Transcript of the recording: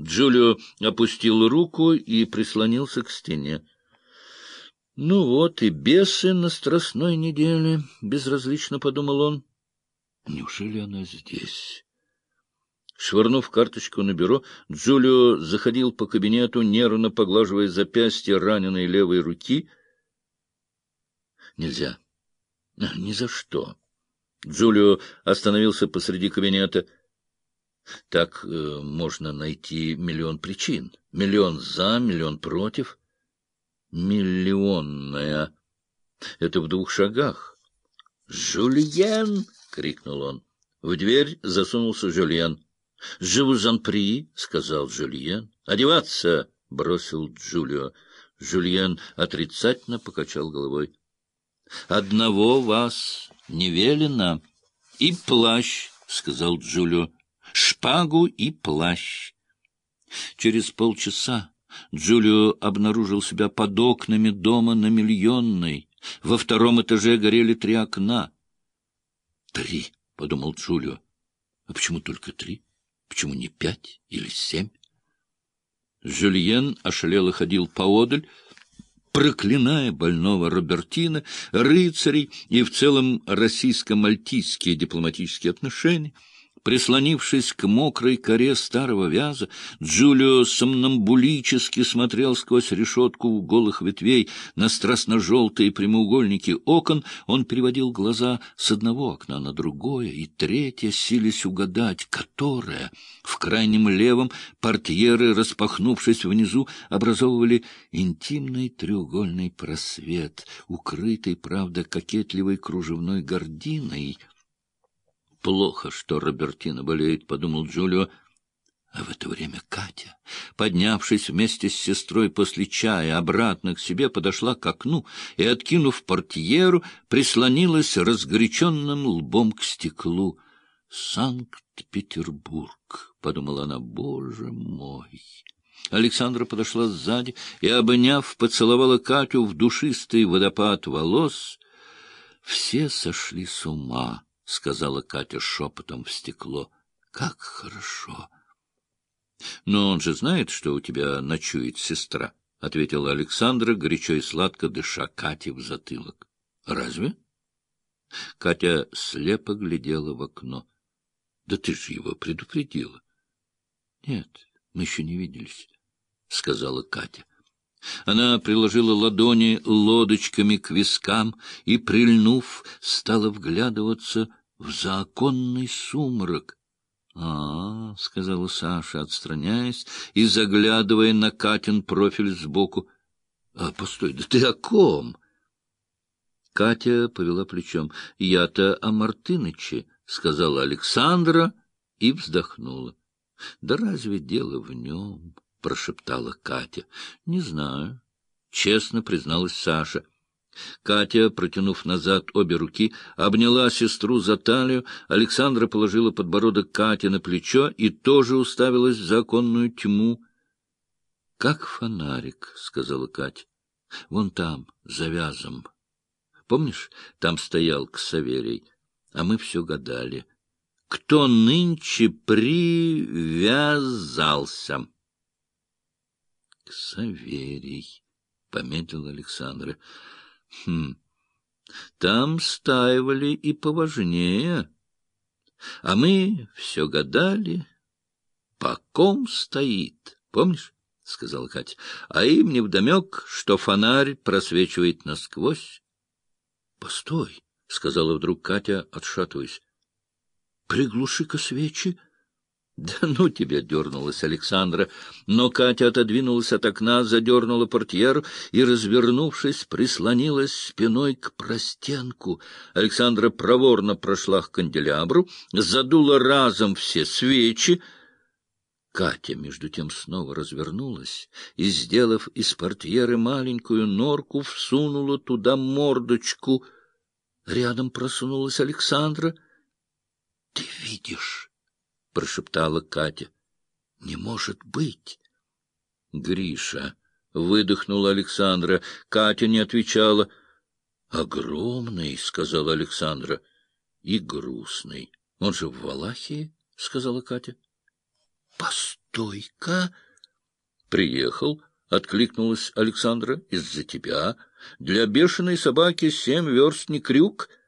Джулио опустил руку и прислонился к стене. — Ну вот и бесы на страстной неделе, — безразлично подумал он. — Неужели она здесь? Швырнув карточку на бюро, Джулио заходил по кабинету, нервно поглаживая запястье раненой левой руки. — Нельзя. Ни за что. Джулио остановился посреди кабинета. Так э, можно найти миллион причин. Миллион за, миллион против. Миллионная. Это в двух шагах. «Жульен!» — крикнул он. В дверь засунулся Жюльен. «Живу-зан-при», — сказал Жюльен. «Одеваться!» — бросил Джулио. Жюльен отрицательно покачал головой. «Одного вас не велено. И плащ», — сказал Джулио шпагу и плащ. Через полчаса Джулио обнаружил себя под окнами дома на Миллионной. Во втором этаже горели три окна. «Три», — подумал Джулио. «А почему только три? Почему не пять или семь?» Жюльен ошалело ходил поодаль, проклиная больного Робертина, рыцарей и в целом российско-мальтийские дипломатические отношения — Прислонившись к мокрой коре старого вяза, Джулио сомнамбулически смотрел сквозь решетку голых ветвей на страстно-желтые прямоугольники окон. Он переводил глаза с одного окна на другое, и третье сились угадать, которое. В крайнем левом портьеры, распахнувшись внизу, образовывали интимный треугольный просвет, укрытый, правда, кокетливой кружевной гординой — Плохо, что Робертина болеет, — подумал Джулио. А в это время Катя, поднявшись вместе с сестрой после чая обратно к себе, подошла к окну и, откинув портьеру, прислонилась разгоряченным лбом к стеклу. «Санкт-Петербург», — подумала она, — «боже мой!» Александра подошла сзади и, обняв, поцеловала Катю в душистый водопад волос. Все сошли с ума. — сказала Катя шепотом в стекло. — Как хорошо! — Но он же знает, что у тебя ночует сестра, — ответила Александра, горячо и сладко дыша Кате в затылок. — Разве? Катя слепо глядела в окно. — Да ты же его предупредила. — Нет, мы еще не виделись, — сказала Катя. Она приложила ладони лодочками к вискам и, прильнув, стала вглядываться в законный сумрак. — А, — сказала Саша, отстраняясь и заглядывая на Катин профиль сбоку. — А, постой, да ты о ком? Катя повела плечом. — Я-то о Мартыныче, — сказала Александра и вздохнула. — Да разве дело в нем? Прошептала Катя. — Не знаю, — честно призналась Саша. Катя, протянув назад обе руки, обняла сестру за талию, Александра положила подбородок Кате на плечо и тоже уставилась в законную тьму. — Как фонарик, — сказала Катя. — Вон там, за вязом. Помнишь, там стоял Ксаверий, а мы все гадали. Кто нынче привязался? — Саверий, — помедлил Александра. — Хм, там стаивали и поважнее. А мы все гадали, по ком стоит, помнишь? — сказала Катя. — А им невдомек, что фонарь просвечивает насквозь. — Постой, — сказала вдруг Катя, отшатываясь. — Приглуши-ка свечи. — да ну тебя, — дернулась Александра. Но Катя отодвинулась от окна, задернула портьеру и, развернувшись, прислонилась спиной к простенку. Александра проворно прошла к канделябру, задула разом все свечи. Катя, между тем, снова развернулась и, сделав из портьеры маленькую норку, всунула туда мордочку. Рядом просунулась Александра. — Ты видишь? — прошептала Катя. — Не может быть! — Гриша! — выдохнула Александра. Катя не отвечала. — Огромный, — сказала Александра. — И грустный. Он же в Валахии, — сказала Катя. — Постой! Стойка? Приехал, — откликнулась Александра, — из-за тебя. Для бешеной собаки семь верст не крюк —